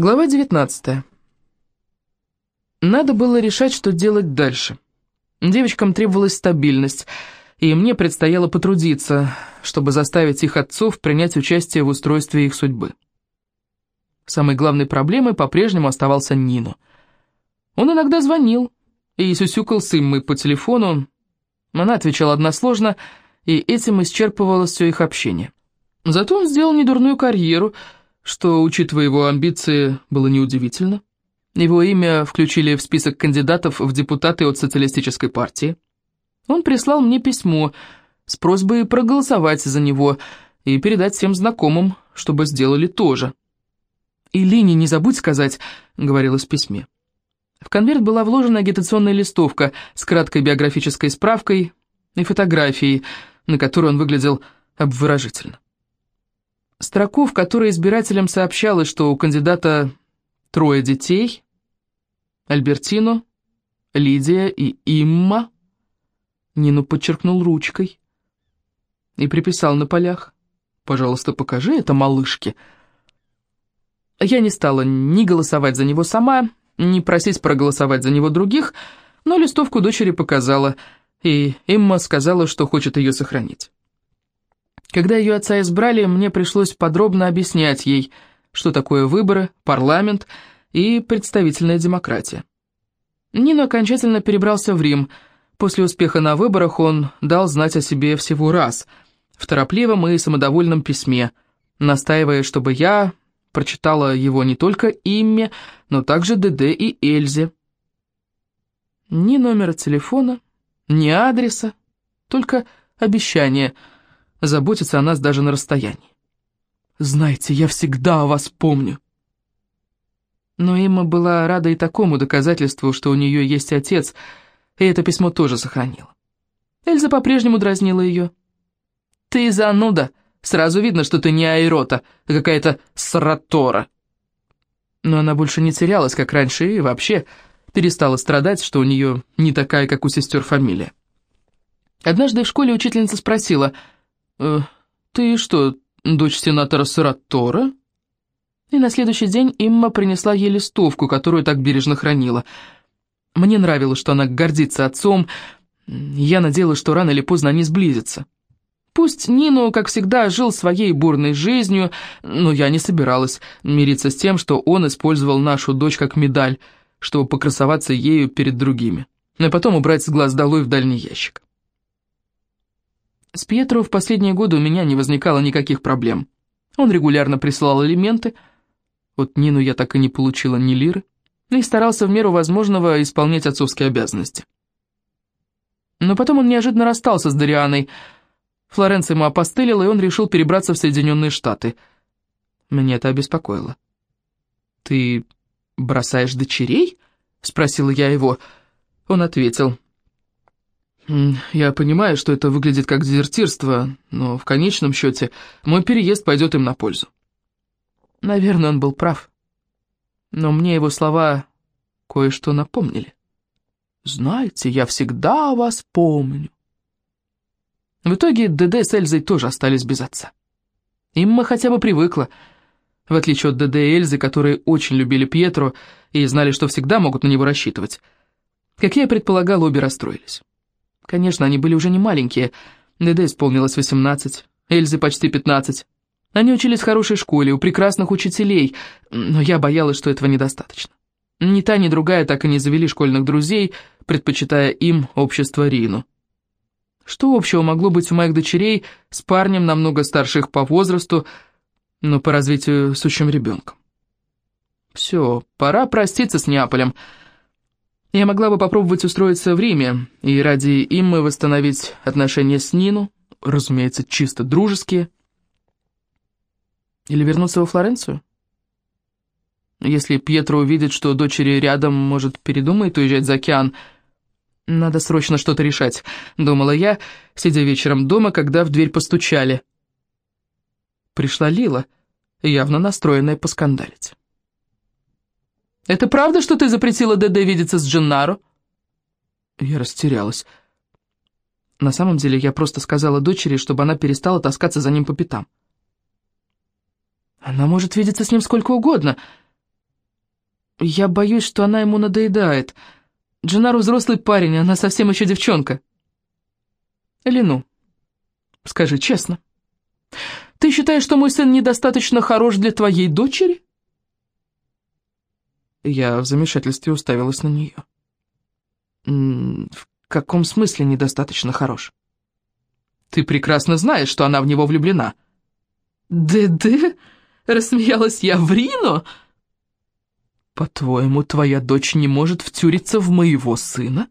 Глава 19. Надо было решать, что делать дальше. Девочкам требовалась стабильность, и мне предстояло потрудиться, чтобы заставить их отцов принять участие в устройстве их судьбы. Самой главной проблемой по-прежнему оставался Нину. Он иногда звонил и сюсюкал с Иммой по телефону. Она отвечала односложно, и этим исчерпывалось все их общение. Зато он сделал недурную карьеру, что, учитывая его амбиции, было неудивительно. Его имя включили в список кандидатов в депутаты от социалистической партии. Он прислал мне письмо с просьбой проголосовать за него и передать всем знакомым, чтобы сделали то же. «И не забудь сказать», — говорилось в письме. В конверт была вложена агитационная листовка с краткой биографической справкой и фотографией, на которой он выглядел обворожительно. Строку, в которой избирателям сообщалось, что у кандидата трое детей, Альбертино, Лидия и Имма, Нину подчеркнул ручкой и приписал на полях. «Пожалуйста, покажи это малышке». Я не стала ни голосовать за него сама, ни просить проголосовать за него других, но листовку дочери показала, и Имма сказала, что хочет ее сохранить. Когда ее отца избрали, мне пришлось подробно объяснять ей, что такое выборы, парламент и представительная демократия. Нино окончательно перебрался в Рим. После успеха на выборах он дал знать о себе всего раз, в торопливом и самодовольном письме, настаивая, чтобы я прочитала его не только имя, но также ДД и Эльзе. Ни номера телефона, ни адреса, только обещание – заботится о нас даже на расстоянии. Знаете, я всегда о вас помню. Но Эмма была рада и такому доказательству, что у нее есть отец, и это письмо тоже сохранила. Эльза по-прежнему дразнила ее. «Ты зануда, сразу видно, что ты не Айрота, а какая-то сратора». Но она больше не терялась, как раньше, и вообще перестала страдать, что у нее не такая, как у сестер, фамилия. Однажды в школе учительница спросила – «Э, «Ты что, дочь сенатора Саратора?» И на следующий день Имма принесла ей листовку, которую так бережно хранила. Мне нравилось, что она гордится отцом, я надеялась, что рано или поздно они сблизятся. Пусть Нину, как всегда, жил своей бурной жизнью, но я не собиралась мириться с тем, что он использовал нашу дочь как медаль, чтобы покрасоваться ею перед другими, но потом убрать с глаз долой в дальний ящик. С Пьетро в последние годы у меня не возникало никаких проблем. Он регулярно присылал элементы, от Нину я так и не получила ни лиры, и старался в меру возможного исполнять отцовские обязанности. Но потом он неожиданно расстался с Дарианой. Флоренция ему опостылила, и он решил перебраться в Соединенные Штаты. Меня это обеспокоило. «Ты бросаешь дочерей?» — спросила я его. Он ответил, «Я понимаю, что это выглядит как дезертирство, но в конечном счете мой переезд пойдет им на пользу». Наверное, он был прав. Но мне его слова кое-что напомнили. «Знаете, я всегда вас помню». В итоге ДД с Эльзой тоже остались без отца. Имма хотя бы привыкла, в отличие от ДД и Эльзы, которые очень любили Пьетро и знали, что всегда могут на него рассчитывать. Как я предполагал, обе расстроились. Конечно, они были уже не маленькие. Деде исполнилось 18, Эльзе почти 15. Они учились в хорошей школе, у прекрасных учителей, но я боялась, что этого недостаточно. Ни та, ни другая так и не завели школьных друзей, предпочитая им общество Рину. Что общего могло быть у моих дочерей с парнем намного старше их по возрасту, но по развитию сущим ребенком? Все, пора проститься с Неаполем, — я могла бы попробовать устроиться в Риме и ради Иммы восстановить отношения с Нину, разумеется, чисто дружеские. Или вернуться во Флоренцию? Если Пьетро увидит, что дочери рядом, может, передумает уезжать за океан. Надо срочно что-то решать, думала я, сидя вечером дома, когда в дверь постучали. Пришла Лила, явно настроенная поскандалить. Это правда, что ты запретила ДД видеться с Дженнаро?» Я растерялась. На самом деле, я просто сказала дочери, чтобы она перестала таскаться за ним по пятам. «Она может видеться с ним сколько угодно. Я боюсь, что она ему надоедает. Дженару взрослый парень, она совсем еще девчонка. Лину, скажи честно, ты считаешь, что мой сын недостаточно хорош для твоей дочери? Я в замешательстве уставилась на нее. В каком смысле недостаточно хорош? Ты прекрасно знаешь, что она в него влюблена. «Ды-ды?» — рассмеялась я. «В Рино?» «По-твоему, твоя дочь не может втюриться в моего сына?»